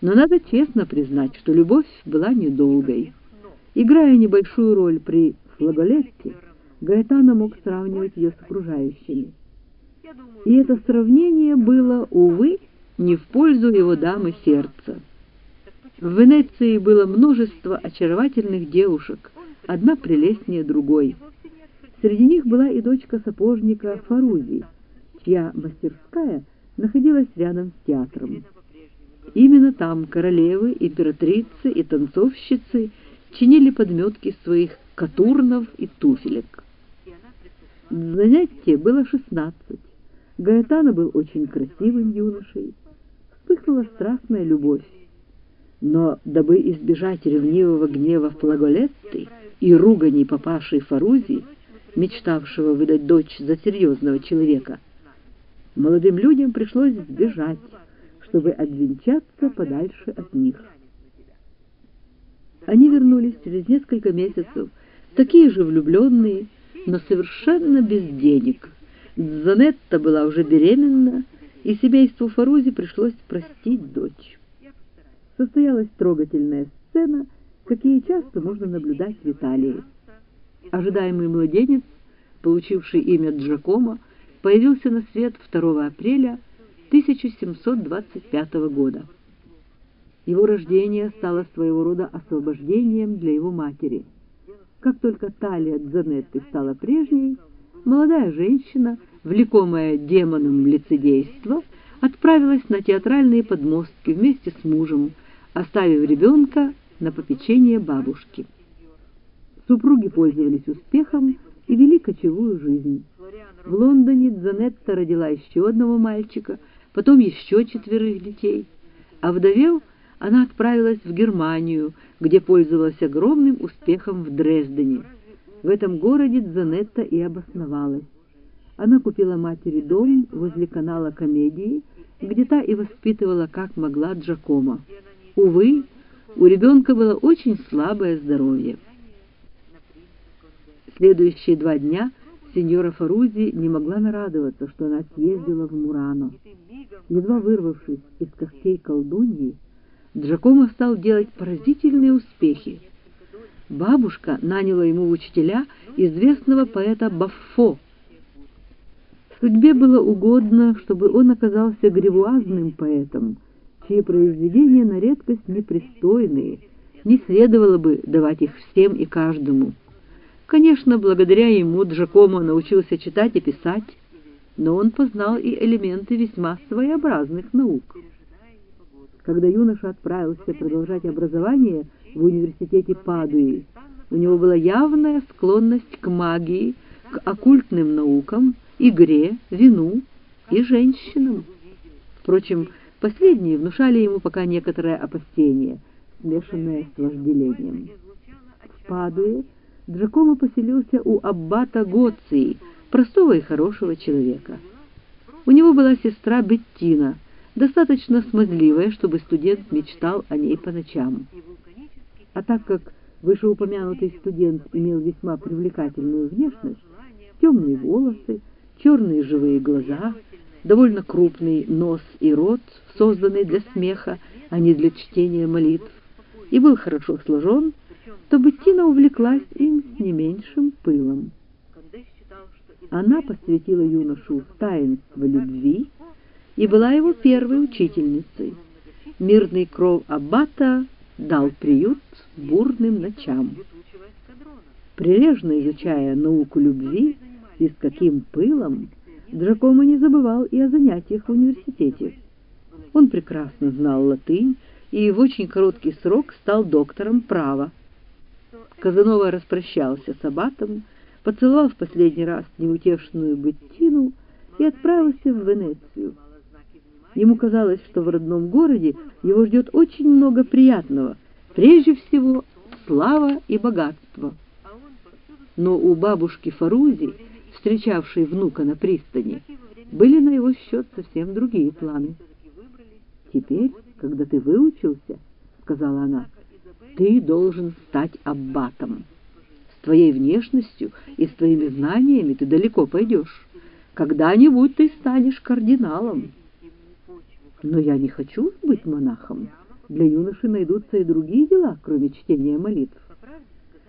Но надо честно признать, что любовь была недолгой. Играя небольшую роль при Флаголетте, Гаэтано мог сравнивать ее с окружающими. И это сравнение было, увы, не в пользу его дамы сердца. В Венеции было множество очаровательных девушек, одна прелестнее другой. Среди них была и дочка сапожника Фарузи, чья мастерская находилась рядом с театром. Именно там королевы, императрицы и танцовщицы чинили подметки своих катурнов и туфелек. Занятие было шестнадцать. Гаэтано был очень красивым юношей. Вспыхнула страстная любовь. Но, дабы избежать ревнивого гнева Флаголетты и ругани папаши Фарузи, мечтавшего выдать дочь за серьезного человека, молодым людям пришлось сбежать, чтобы обвенчаться подальше от них. Они вернулись через несколько месяцев, такие же влюбленные, но совершенно без денег. Занетта была уже беременна, и семейству Фарузи пришлось простить дочь. Состоялась трогательная сцена, какие часто можно наблюдать в Италии. Ожидаемый младенец, получивший имя Джакомо, появился на свет 2 апреля 1725 года. Его рождение стало своего рода освобождением для его матери. Как только талия Дзанетты стала прежней, молодая женщина, влекомая демоном лицедейства, отправилась на театральные подмостки вместе с мужем, оставив ребенка на попечение бабушки. Супруги пользовались успехом и вели кочевую жизнь. В Лондоне Дзанетта родила еще одного мальчика, потом еще четверых детей. А вдовев, она отправилась в Германию, где пользовалась огромным успехом в Дрездене. В этом городе Дзанетта и обосновалась. Она купила матери дом возле канала Комедии, где та и воспитывала как могла Джакома. Увы, у ребенка было очень слабое здоровье. Следующие два дня сеньора Фарузи не могла нарадоваться, что она съездила в Мурано. Едва вырвавшись из когтей колдуньи, Джакомо стал делать поразительные успехи. Бабушка наняла ему в учителя известного поэта Баффо. Судьбе было угодно, чтобы он оказался гривуазным поэтом, чьи произведения на редкость непристойные, не следовало бы давать их всем и каждому. Конечно, благодаря ему Джакомо научился читать и писать, но он познал и элементы весьма своеобразных наук. Когда юноша отправился продолжать образование в университете Падуи, у него была явная склонность к магии, к оккультным наукам, игре, вину и женщинам. Впрочем, последние внушали ему пока некоторое опасение, смешанное с вожделением. В Падуе Джакомо поселился у аббата Гоции, простого и хорошего человека. У него была сестра Беттина, достаточно смазливая, чтобы студент мечтал о ней по ночам. А так как вышеупомянутый студент имел весьма привлекательную внешность, темные волосы, черные живые глаза, довольно крупный нос и рот, созданный для смеха, а не для чтения молитв, и был хорошо сложен, то Беттина увлеклась им с не меньшим пылом. Она посвятила юношу таинство любви и была его первой учительницей. Мирный кров аббата дал приют бурным ночам. Прилежно изучая науку любви и с каким пылом, Джакомо не забывал и о занятиях в университете. Он прекрасно знал латынь и в очень короткий срок стал доктором права. Казанова распрощался с аббатом, поцеловал в последний раз неутешную Беттину и отправился в Венецию. Ему казалось, что в родном городе его ждет очень много приятного, прежде всего слава и богатство. Но у бабушки Фарузи, встречавшей внука на пристани, были на его счет совсем другие планы. «Теперь, когда ты выучился, — сказала она, — ты должен стать аббатом. С твоей внешностью и с твоими знаниями ты далеко пойдешь. Когда-нибудь ты станешь кардиналом». «Но я не хочу быть монахом», для юноши найдутся и другие дела, кроме чтения молитв.